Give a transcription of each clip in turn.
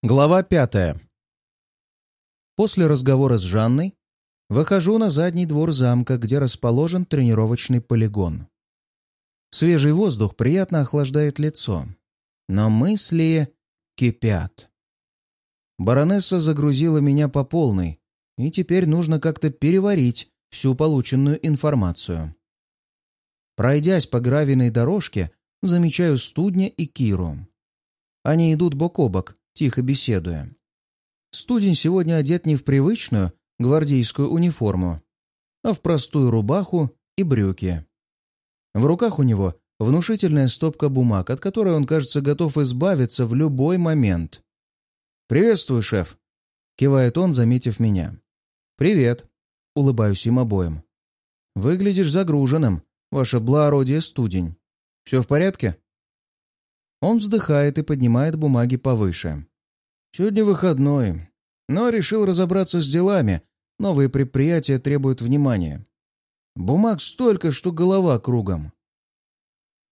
Глава пятая. После разговора с Жанной выхожу на задний двор замка, где расположен тренировочный полигон. Свежий воздух приятно охлаждает лицо, но мысли кипят. Баронесса загрузила меня по полной, и теперь нужно как-то переварить всю полученную информацию. Пройдясь по гравийной дорожке, замечаю студня и Киру. Они идут бок о бок, тихо беседуя. Студень сегодня одет не в привычную гвардейскую униформу, а в простую рубаху и брюки. В руках у него внушительная стопка бумаг, от которой он, кажется, готов избавиться в любой момент. «Приветствую, шеф!» — кивает он, заметив меня. «Привет!» — улыбаюсь им обоим. «Выглядишь загруженным, ваше благородие студень. Все в порядке?» Он вздыхает и поднимает бумаги повыше. «Сегодня выходной, но решил разобраться с делами. Новые предприятия требуют внимания. Бумаг столько, что голова кругом».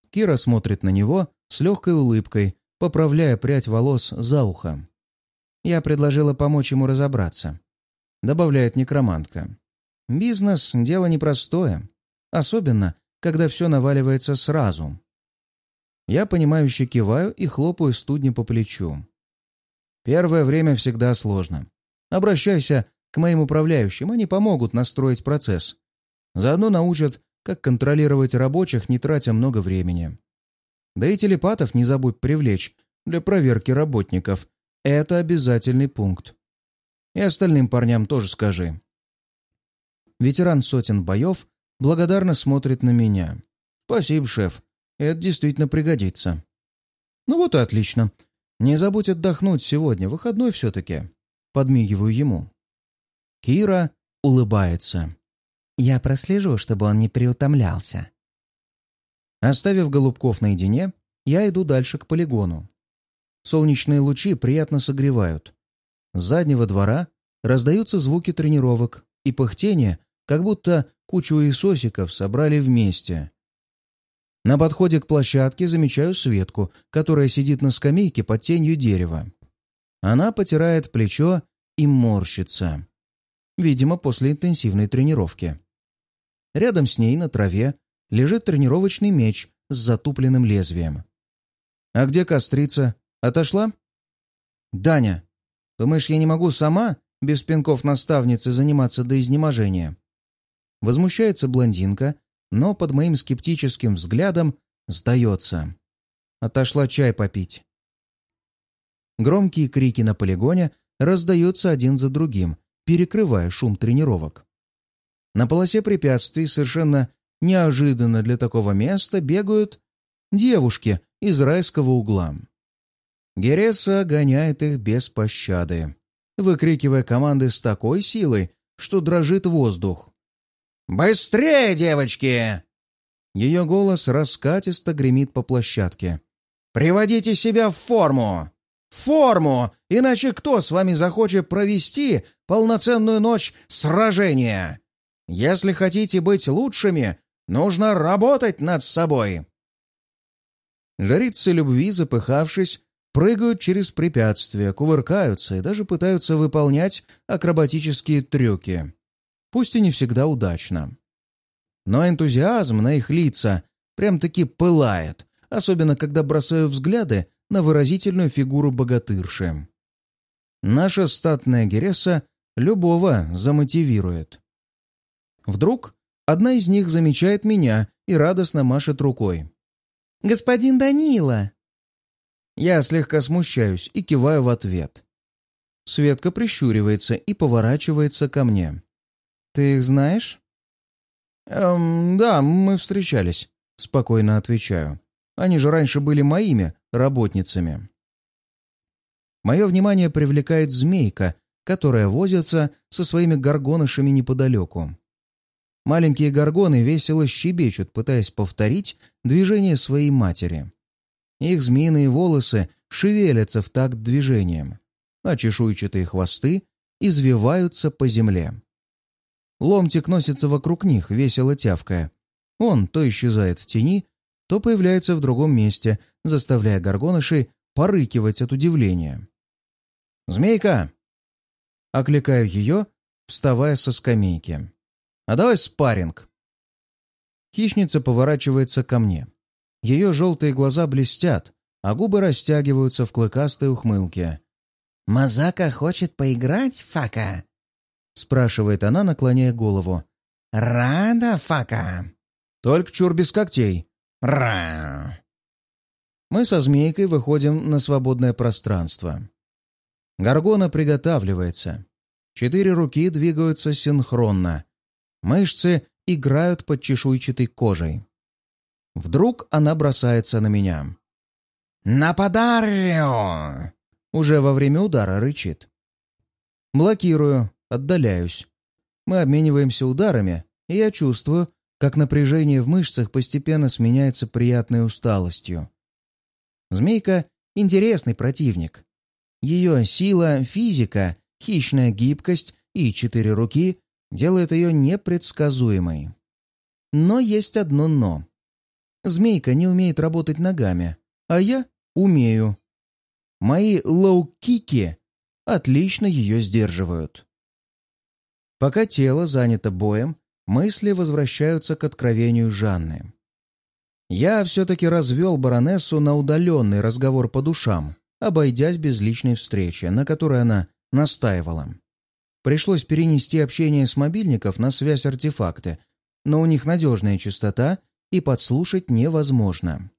Кира смотрит на него с легкой улыбкой, поправляя прядь волос за ухо. Я предложила помочь ему разобраться. Добавляет некромантка. Бизнес — дело непростое. Особенно, когда все наваливается сразу. Я, понимающе киваю и хлопаю студни по плечу. Первое время всегда сложно. Обращайся к моим управляющим, они помогут настроить процесс. Заодно научат, как контролировать рабочих, не тратя много времени. Да и телепатов не забудь привлечь для проверки работников. Это обязательный пункт. И остальным парням тоже скажи. Ветеран сотен боев благодарно смотрит на меня. «Спасибо, шеф. Это действительно пригодится. Ну вот и отлично. Не забудь отдохнуть сегодня, выходной все-таки. Подмигиваю ему. Кира улыбается. Я прослежу, чтобы он не переутомлялся. Оставив голубков наедине, я иду дальше к полигону. Солнечные лучи приятно согревают. С заднего двора раздаются звуки тренировок и пыхтение, как будто кучу иисосиков собрали вместе. На подходе к площадке замечаю Светку, которая сидит на скамейке под тенью дерева. Она потирает плечо и морщится. Видимо, после интенсивной тренировки. Рядом с ней на траве лежит тренировочный меч с затупленным лезвием. «А где кострица? Отошла?» «Даня, думаешь, я не могу сама, без пинков наставницы, заниматься до изнеможения?» Возмущается блондинка, но под моим скептическим взглядом сдается. Отошла чай попить. Громкие крики на полигоне раздаются один за другим, перекрывая шум тренировок. На полосе препятствий совершенно неожиданно для такого места бегают девушки из райского угла. Гереса гоняет их без пощады, выкрикивая команды с такой силой, что дрожит воздух. «Быстрее, девочки!» Ее голос раскатисто гремит по площадке. «Приводите себя в форму! Форму! Иначе кто с вами захочет провести полноценную ночь сражения? Если хотите быть лучшими, нужно работать над собой!» Жрицы любви, запыхавшись, прыгают через препятствия, кувыркаются и даже пытаются выполнять акробатические трюки пусть и не всегда удачно. Но энтузиазм на их лица прям-таки пылает, особенно когда бросаю взгляды на выразительную фигуру богатырши. Наша статная Гереса любого замотивирует. Вдруг одна из них замечает меня и радостно машет рукой. «Господин Данила!» Я слегка смущаюсь и киваю в ответ. Светка прищуривается и поворачивается ко мне. «Ты их знаешь?» «Эм, да, мы встречались», — спокойно отвечаю. «Они же раньше были моими работницами». Мое внимание привлекает змейка, которая возится со своими горгонышами неподалеку. Маленькие горгоны весело щебечут, пытаясь повторить движение своей матери. Их змеиные волосы шевелятся в такт движением, а чешуйчатые хвосты извиваются по земле. Ломтик носится вокруг них, весело тявкая. Он то исчезает в тени, то появляется в другом месте, заставляя горгонышей порыкивать от удивления. «Змейка!» Окликаю ее, вставая со скамейки. «А давай спарринг!» Хищница поворачивается ко мне. Ее желтые глаза блестят, а губы растягиваются в клыкастой ухмылке. «Мазака хочет поиграть, Фака?» — спрашивает она, наклоняя голову. «Рада, Фака?» «Только чур без когтей». «Ра!» Мы со змейкой выходим на свободное пространство. Гаргона приготавливается. Четыре руки двигаются синхронно. Мышцы играют под чешуйчатой кожей. Вдруг она бросается на меня. «Нападарио!» Уже во время удара рычит. Блокирую, отдаляюсь. Мы обмениваемся ударами, и я чувствую, как напряжение в мышцах постепенно сменяется приятной усталостью. Змейка — интересный противник. Ее сила, физика, хищная гибкость и четыре руки делают ее непредсказуемой. Но есть одно «но». Змейка не умеет работать ногами, а я умею. Мои лоу-кики отлично ее сдерживают. Пока тело занято боем, мысли возвращаются к откровению Жанны. Я все-таки развел баронессу на удаленный разговор по душам, обойдясь без личной встречи, на которой она настаивала. Пришлось перенести общение с мобильников на связь артефакты, но у них надежная частота и подслушать невозможно.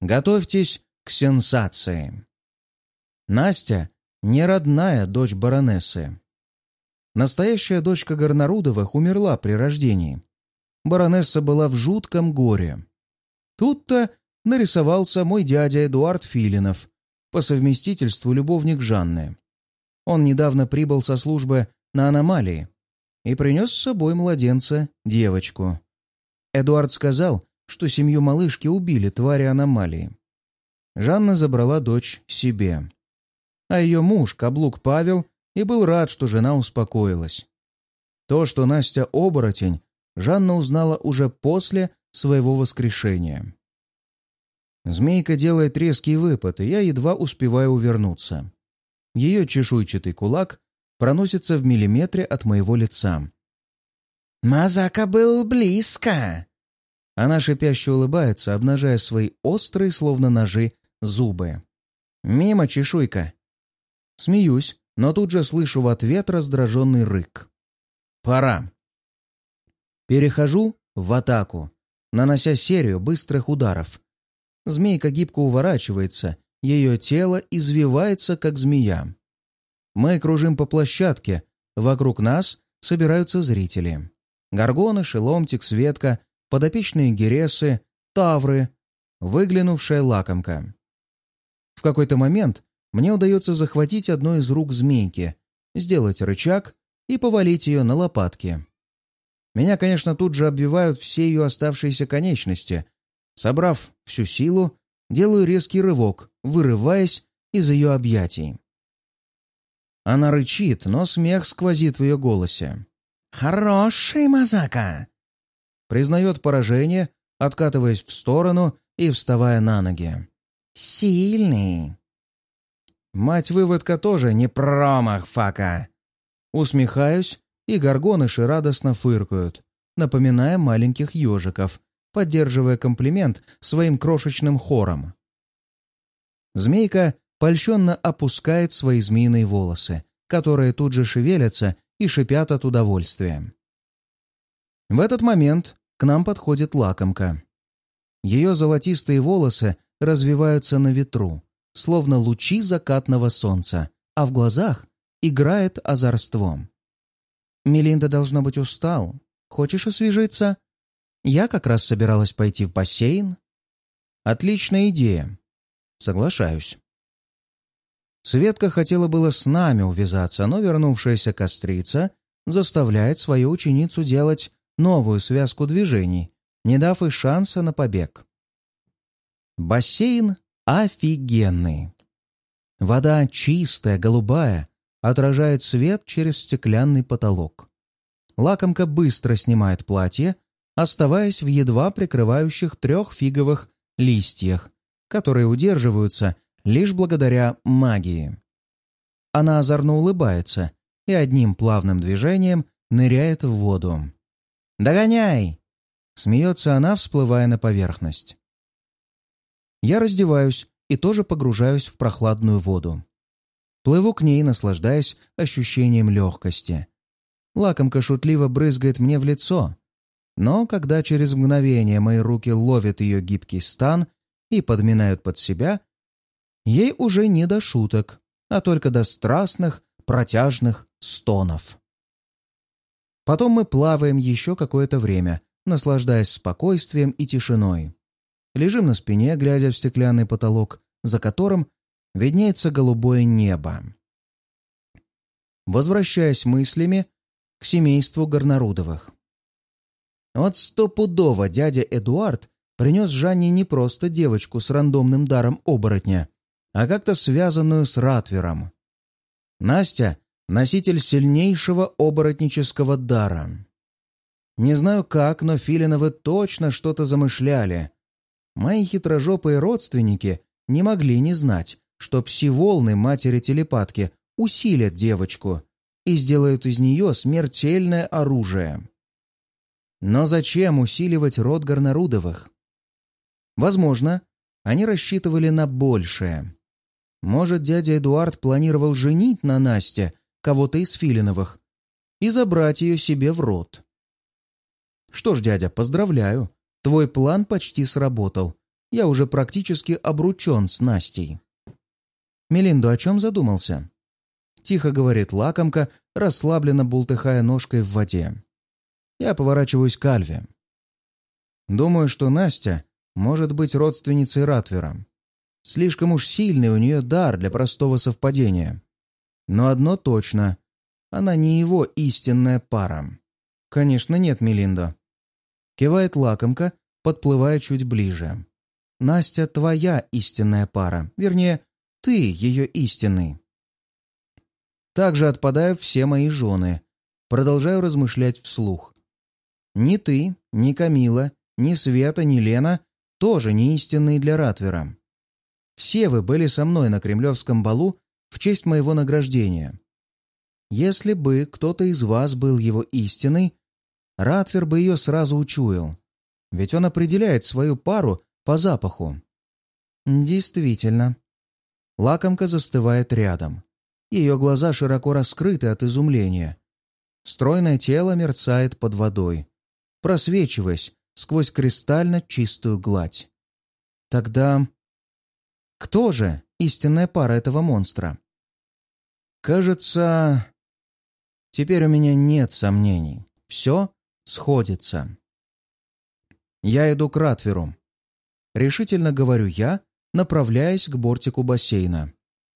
Готовьтесь к сенсации. Настя — не родная дочь баронессы. Настоящая дочка Горнарудовых умерла при рождении. Баронесса была в жутком горе. Тут-то нарисовался мой дядя Эдуард Филинов, по совместительству любовник Жанны. Он недавно прибыл со службы на аномалии и принес с собой младенца, девочку. Эдуард сказал, что семью малышки убили твари аномалии. Жанна забрала дочь себе. А ее муж, каблук Павел, и был рад, что жена успокоилась. То, что Настя оборотень, Жанна узнала уже после своего воскрешения. Змейка делает резкий выпад, и я едва успеваю увернуться. Ее чешуйчатый кулак проносится в миллиметре от моего лица. «Мазака был близко!» Она шипяще улыбается, обнажая свои острые, словно ножи, зубы. «Мимо, чешуйка!» Смеюсь, но тут же слышу в ответ раздраженный рык. «Пора!» Перехожу в атаку, нанося серию быстрых ударов. Змейка гибко уворачивается, ее тело извивается, как змея. Мы кружим по площадке, вокруг нас собираются зрители. Горгоны, Шеломтик, Светка, подопечные Гересы, Тавры, выглянувшая лакомка. В какой-то момент мне удается захватить одну из рук змейки, сделать рычаг и повалить ее на лопатки. Меня, конечно, тут же обвивают все ее оставшиеся конечности. Собрав всю силу, делаю резкий рывок, вырываясь из ее объятий. Она рычит, но смех сквозит в ее голосе. «Хороший Мазака!» Признает поражение, откатываясь в сторону и вставая на ноги. «Сильный!» Мать-выводка тоже не промах, Фака. Усмехаюсь, и горгоныши радостно фыркают, напоминая маленьких ежиков, поддерживая комплимент своим крошечным хором. Змейка польщенно опускает свои змеиные волосы, которые тут же шевелятся и шипят от удовольствия. В этот момент к нам подходит лакомка. Ее золотистые волосы развиваются на ветру, словно лучи закатного солнца, а в глазах играет озорством. «Мелинда, должно быть, устал. Хочешь освежиться? Я как раз собиралась пойти в бассейн». «Отличная идея. Соглашаюсь». Светка хотела было с нами увязаться, но вернувшаяся кострица заставляет свою ученицу делать новую связку движений, не дав ей шанса на побег. Бассейн офигенный. Вода чистая, голубая, отражает свет через стеклянный потолок. Лакомка быстро снимает платье, оставаясь в едва прикрывающих трех фиговых листьях, которые удерживаются лишь благодаря магии. Она озорно улыбается и одним плавным движением ныряет в воду. «Догоняй!» — смеется она, всплывая на поверхность. Я раздеваюсь и тоже погружаюсь в прохладную воду. Плыву к ней, наслаждаясь ощущением легкости. Лакомка шутливо брызгает мне в лицо. Но когда через мгновение мои руки ловят ее гибкий стан и подминают под себя, ей уже не до шуток, а только до страстных, протяжных стонов. Потом мы плаваем еще какое-то время, наслаждаясь спокойствием и тишиной. Лежим на спине, глядя в стеклянный потолок, за которым виднеется голубое небо. Возвращаясь мыслями к семейству Горнарудовых. Вот стопудово дядя Эдуард принес Жанне не просто девочку с рандомным даром оборотня, а как-то связанную с Ратвером. Настя — носитель сильнейшего оборотнического дара. Не знаю как, но Филиновы точно что-то замышляли. Мои хитрожопые родственники не могли не знать, что пси-волны матери-телепатки усилят девочку и сделают из нее смертельное оружие. Но зачем усиливать род Горнарудовых? Возможно, они рассчитывали на большее. Может, дядя Эдуард планировал женить на Насте кого-то из Филиновых и забрать ее себе в рот. Что ж, дядя, поздравляю. Твой план почти сработал. Я уже практически обручен с Настей. Мелинду о чем задумался? Тихо говорит лакомка, расслабленно бултыхая ножкой в воде. Я поворачиваюсь к Альве. Думаю, что Настя может быть родственницей Ратвера. Слишком уж сильный у нее дар для простого совпадения. Но одно точно — она не его истинная пара. Конечно, нет, Мелинда. Кивает лакомка, подплывая чуть ближе. Настя твоя истинная пара. Вернее, ты ее истинный. Также отпадают все мои жены. Продолжаю размышлять вслух. Ни ты, ни Камила, ни Света, ни Лена тоже не истинные для Ратвера. Все вы были со мной на кремлевском балу в честь моего награждения. Если бы кто-то из вас был его истиной, Ратвер бы ее сразу учуял, ведь он определяет свою пару по запаху. Действительно. Лакомка застывает рядом. Ее глаза широко раскрыты от изумления. Стройное тело мерцает под водой, просвечиваясь сквозь кристально чистую гладь. Тогда кто же истинная пара этого монстра? Кажется, теперь у меня нет сомнений. Все сходится. Я иду к Ратверу. Решительно говорю я, направляясь к бортику бассейна.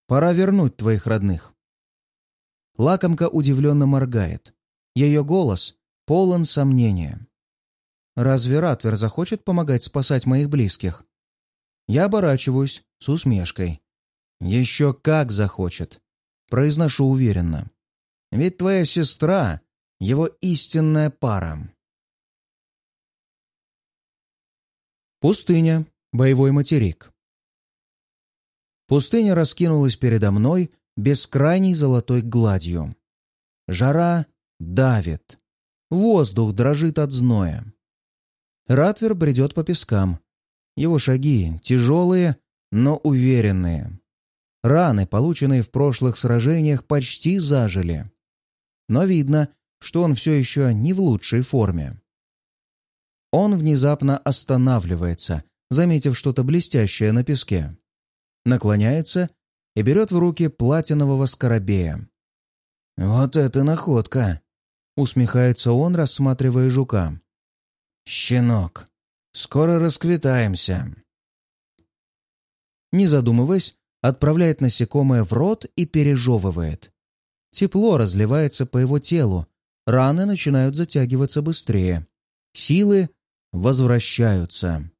Пора вернуть твоих родных. Лакомка удивленно моргает. Ее голос полон сомнения. Разве Ратвер захочет помогать спасать моих близких? Я оборачиваюсь с усмешкой. Еще как захочет. Произношу уверенно. Ведь твоя сестра — его истинная пара. Пустыня. Боевой материк. Пустыня раскинулась передо мной бескрайней золотой гладью. Жара давит. Воздух дрожит от зноя. Ратвер бредет по пескам. Его шаги тяжелые, но уверенные. Раны, полученные в прошлых сражениях, почти зажили. Но видно, что он все еще не в лучшей форме. Он внезапно останавливается, заметив что-то блестящее на песке. Наклоняется и берет в руки платинового скоробея. «Вот это находка!» — усмехается он, рассматривая жука. «Щенок, скоро расквитаемся». Не задумываясь, отправляет насекомое в рот и пережевывает. Тепло разливается по его телу, раны начинают затягиваться быстрее. Силы возвращаются.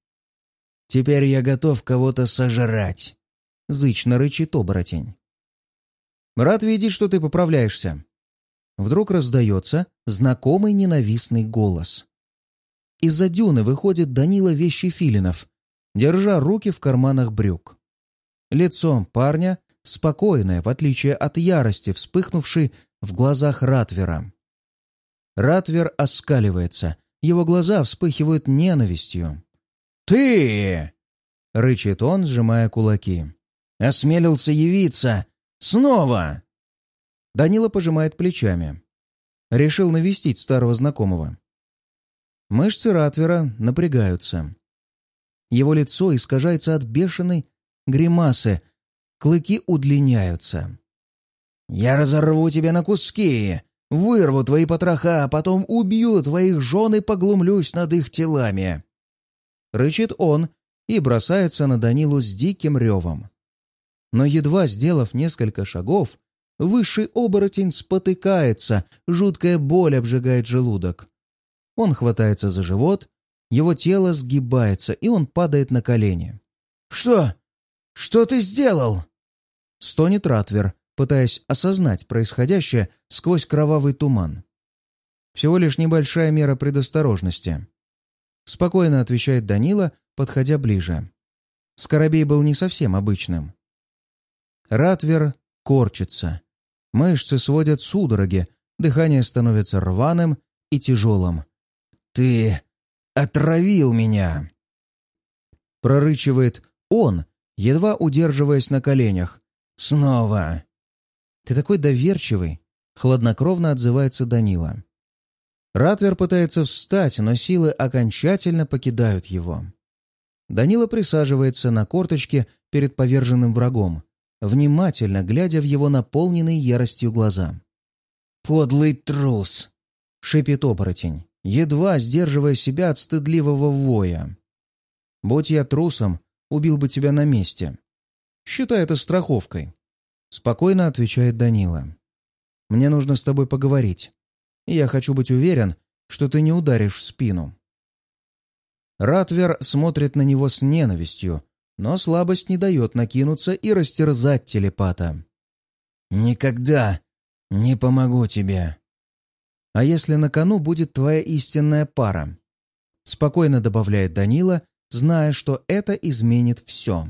«Теперь я готов кого-то сожрать», — зычно рычит оборотень. «Рад видеть, что ты поправляешься». Вдруг раздается знакомый ненавистный голос. Из-за дюны выходит Данила Вещи Филинов, держа руки в карманах брюк. Лицо парня спокойное, в отличие от ярости, вспыхнувшей в глазах Ратвера. Ратвер оскаливается, его глаза вспыхивают ненавистью. «Ты!» — рычит он, сжимая кулаки. «Осмелился явиться! Снова!» Данила пожимает плечами. Решил навестить старого знакомого. Мышцы Ратвера напрягаются. Его лицо искажается от бешеной гримасы, клыки удлиняются. «Я разорву тебя на куски, вырву твои потроха, а потом убью твоих жен и поглумлюсь над их телами!» Рычит он и бросается на Данилу с диким ревом. Но едва сделав несколько шагов, высший оборотень спотыкается, жуткая боль обжигает желудок. Он хватается за живот, его тело сгибается, и он падает на колени. «Что? Что ты сделал?» Стонет Ратвер, пытаясь осознать происходящее сквозь кровавый туман. Всего лишь небольшая мера предосторожности. Спокойно отвечает Данила, подходя ближе. Скоробей был не совсем обычным. Ратвер корчится. Мышцы сводят судороги, дыхание становится рваным и тяжелым. «Ты отравил меня!» Прорычивает он, едва удерживаясь на коленях. «Снова!» «Ты такой доверчивый!» — хладнокровно отзывается Данила. Ратвер пытается встать, но силы окончательно покидают его. Данила присаживается на корточке перед поверженным врагом, внимательно глядя в его наполненные яростью глаза. «Подлый трус!» — шипит оборотень едва сдерживая себя от стыдливого воя. «Будь я трусом, убил бы тебя на месте. Считай это страховкой», — спокойно отвечает Данила. «Мне нужно с тобой поговорить, я хочу быть уверен, что ты не ударишь в спину». Ратвер смотрит на него с ненавистью, но слабость не дает накинуться и растерзать телепата. «Никогда не помогу тебе», а если на кону будет твоя истинная пара?» Спокойно добавляет Данила, зная, что это изменит все.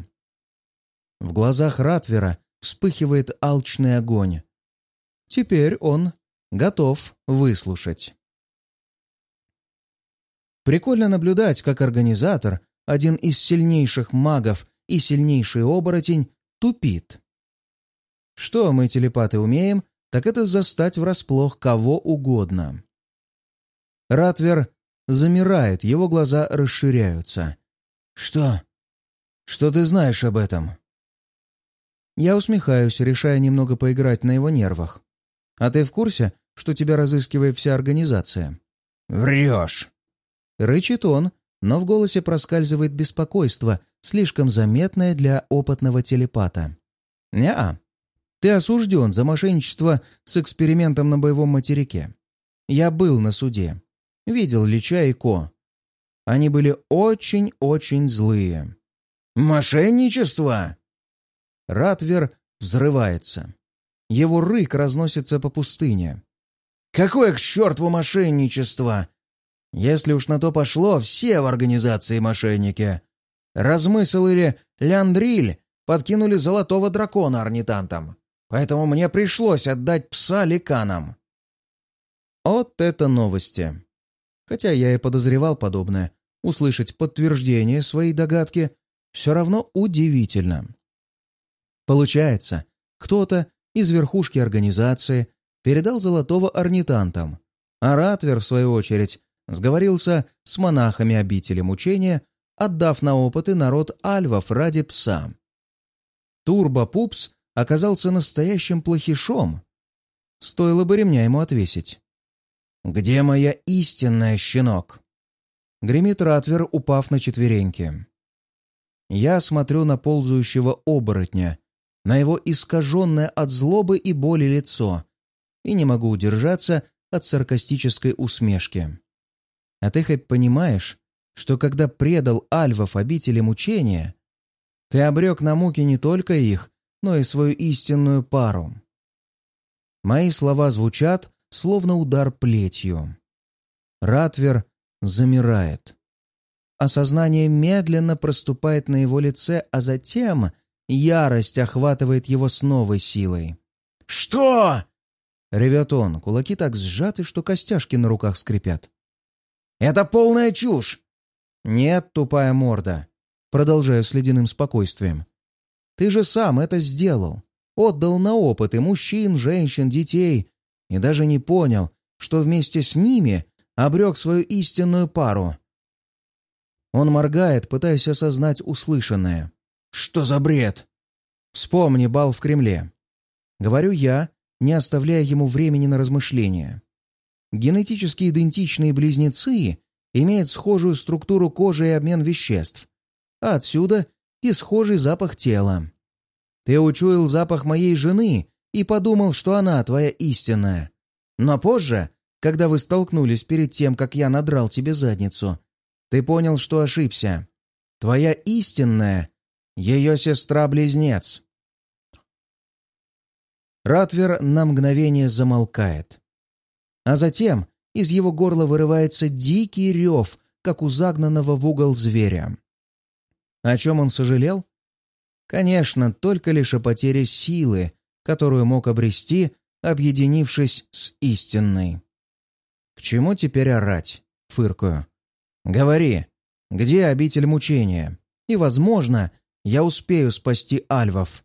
В глазах Ратвера вспыхивает алчный огонь. Теперь он готов выслушать. Прикольно наблюдать, как организатор, один из сильнейших магов и сильнейший оборотень, тупит. Что мы, телепаты, умеем, так это застать врасплох кого угодно. Ратвер замирает, его глаза расширяются. «Что? Что ты знаешь об этом?» Я усмехаюсь, решая немного поиграть на его нервах. «А ты в курсе, что тебя разыскивает вся организация?» «Врешь!» Рычит он, но в голосе проскальзывает беспокойство, слишком заметное для опытного телепата. «Не-а. Ты осужден за мошенничество с экспериментом на боевом материке. Я был на суде. Видел Лича и Ко. Они были очень-очень злые. «Мошенничество?» Ратвер взрывается. Его рык разносится по пустыне. «Какое к черту мошенничество? Если уж на то пошло, все в организации мошенники. Размысл или Ляндриль подкинули золотого дракона орнитантам поэтому мне пришлось отдать пса ликанам. Вот это новости. Хотя я и подозревал подобное, услышать подтверждение своей догадки все равно удивительно. Получается, кто-то из верхушки организации передал золотого орнитантам, а Ратвер, в свою очередь, сговорился с монахами обители мучения, отдав на опыты народ альвов ради пса. Турбо-пупс оказался настоящим плохишом. Стоило бы ремня ему отвесить. «Где моя истинная, щенок?» Гремит Ратвер, упав на четвереньки. Я смотрю на ползающего оборотня, на его искаженное от злобы и боли лицо, и не могу удержаться от саркастической усмешки. А ты хоть понимаешь, что когда предал альвов обители мучения, ты обрек на муки не только их, но и свою истинную пару. Мои слова звучат, словно удар плетью. Ратвер замирает. Осознание медленно проступает на его лице, а затем ярость охватывает его с новой силой. «Что?» — ревет он, кулаки так сжаты, что костяшки на руках скрипят. «Это полная чушь!» «Нет, тупая морда!» Продолжаю с ледяным спокойствием. «Ты же сам это сделал. Отдал на опыты мужчин, женщин, детей. И даже не понял, что вместе с ними обрек свою истинную пару. Он моргает, пытаясь осознать услышанное. «Что за бред?» «Вспомни бал в Кремле». Говорю я, не оставляя ему времени на размышления. Генетически идентичные близнецы имеют схожую структуру кожи и обмен веществ, а отсюда и схожий запах тела. Ты учуял запах моей жены и подумал, что она твоя истинная. Но позже, когда вы столкнулись перед тем, как я надрал тебе задницу, ты понял, что ошибся. Твоя истинная — ее сестра-близнец. Ратвер на мгновение замолкает. А затем из его горла вырывается дикий рев, как у загнанного в угол зверя. О чем он сожалел? Конечно, только лишь о потере силы, которую мог обрести, объединившись с истинной. «К чему теперь орать?» — фыркаю. Говори, где обитель мучения? И, возможно, я успею спасти альвов.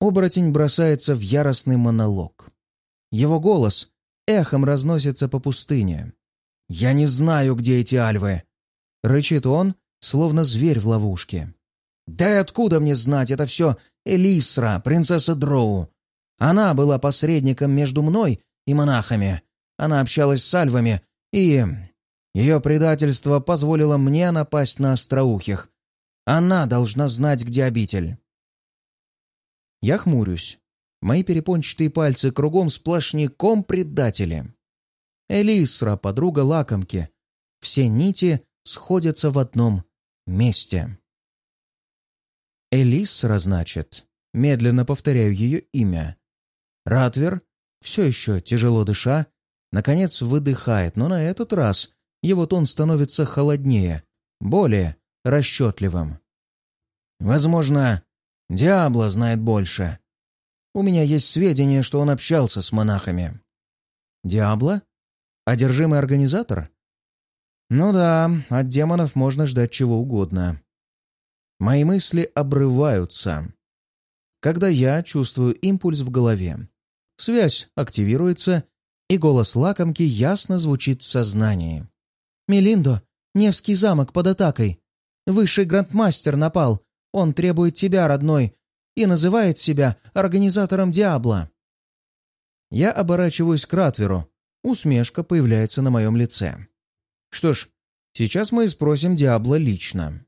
Оборотень бросается в яростный монолог. Его голос эхом разносится по пустыне. «Я не знаю, где эти альвы!» — рычит он, словно зверь в ловушке. «Да и откуда мне знать? Это все Элисра, принцесса Дроу. Она была посредником между мной и монахами. Она общалась с альвами и ее предательство позволило мне напасть на остроухих. Она должна знать, где обитель. Я хмурюсь. Мои перепончатые пальцы кругом сплошняком предатели. Элисра, подруга лакомки. Все нити сходятся в одном месте. Элисра, значит. Медленно повторяю ее имя. Ратвер, все еще тяжело дыша, наконец выдыхает, но на этот раз его тон становится холоднее, более расчетливым. «Возможно, Диабло знает больше. У меня есть сведения, что он общался с монахами». «Диабло? Одержимый организатор?» «Ну да, от демонов можно ждать чего угодно». Мои мысли обрываются, когда я чувствую импульс в голове. Связь активируется, и голос лакомки ясно звучит в сознании. «Мелиндо, Невский замок под атакой. Высший грандмастер напал. Он требует тебя, родной, и называет себя организатором Диабла». Я оборачиваюсь к Ратверу. Усмешка появляется на моем лице. Что ж, сейчас мы и спросим Диабла лично.